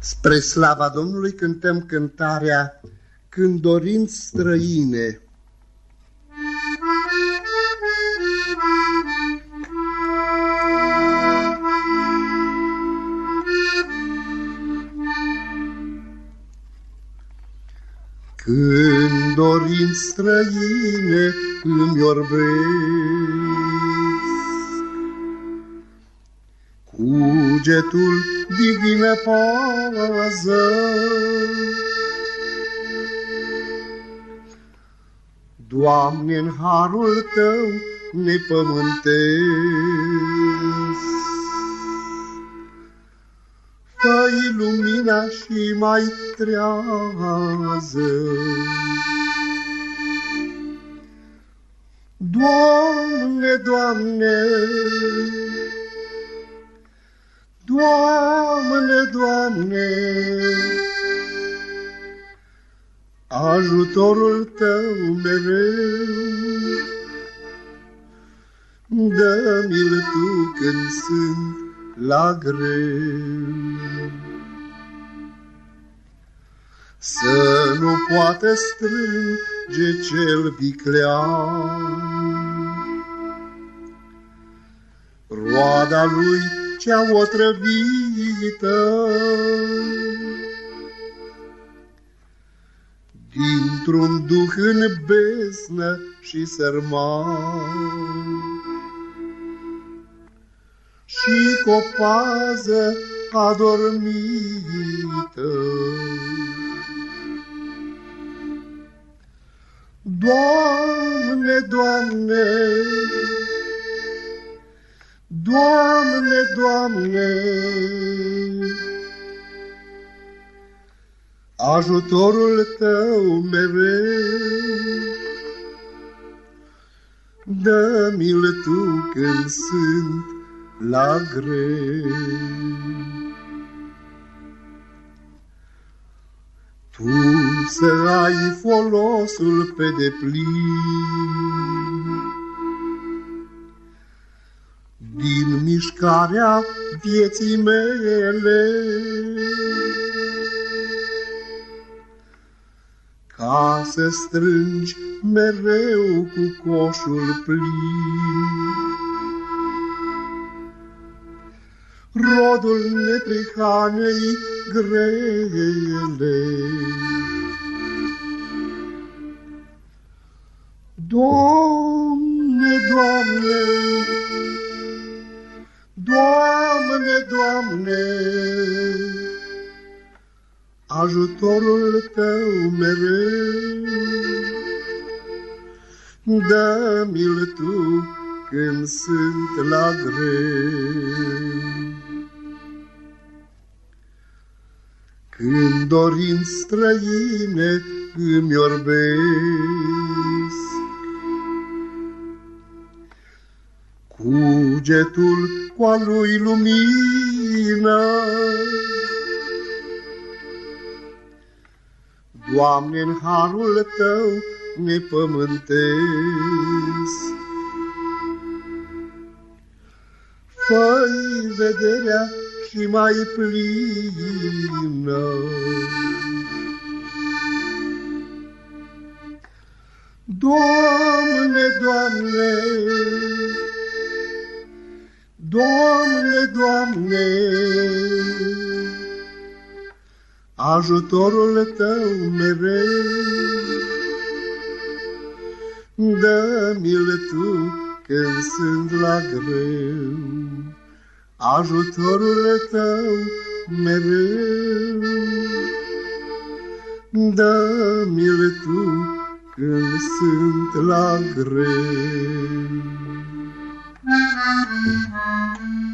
Spre slava Domnului cântăm cântarea Când dorinți străine. Când dorinți străine îmi orbesc, Cugetul divină pază. Doamne, în harul Tău nepământesc, Fă-i lumina și mai trează. Doamne, Doamne, Doamne, Doamne, ajutorul Tău mereu, Dă-mi-l Tu când sunt la greu. Să nu poată strânge cel viclean, Roada lui cea otrăvită. Dintr-un duh în besnă și sărman, Și cu o pază adormită. Doamne, Doamne, Doamne, Doamne, ajutorul Tău mereu, Dă-mi-l Tu când sunt la greu. Tu să ai folosul pe deplin, din mișcarea vieții mele. Ca să strângi mereu cu coșul plin. Rodul neprihanei grele. Doamne, Doamne, Doamne, Doamne, ajutorul Tău mereu, Dă-mi-l Tu când sunt la greu. Când dorin străine îmi orbesc, Cugetul cu a lui lumină. Doamne, în harul Tău nepământesc, Fă-i vederea și mai plină. Doamne, Doamne, Doamne, Doamne, ajutorul Tău mereu, Dă-mi-l Tu când sunt la greu, ajutorul Tău mereu. Dă-mi-l Tu când sunt la greu. うん。